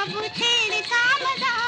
सब छेड़ सा मज़ा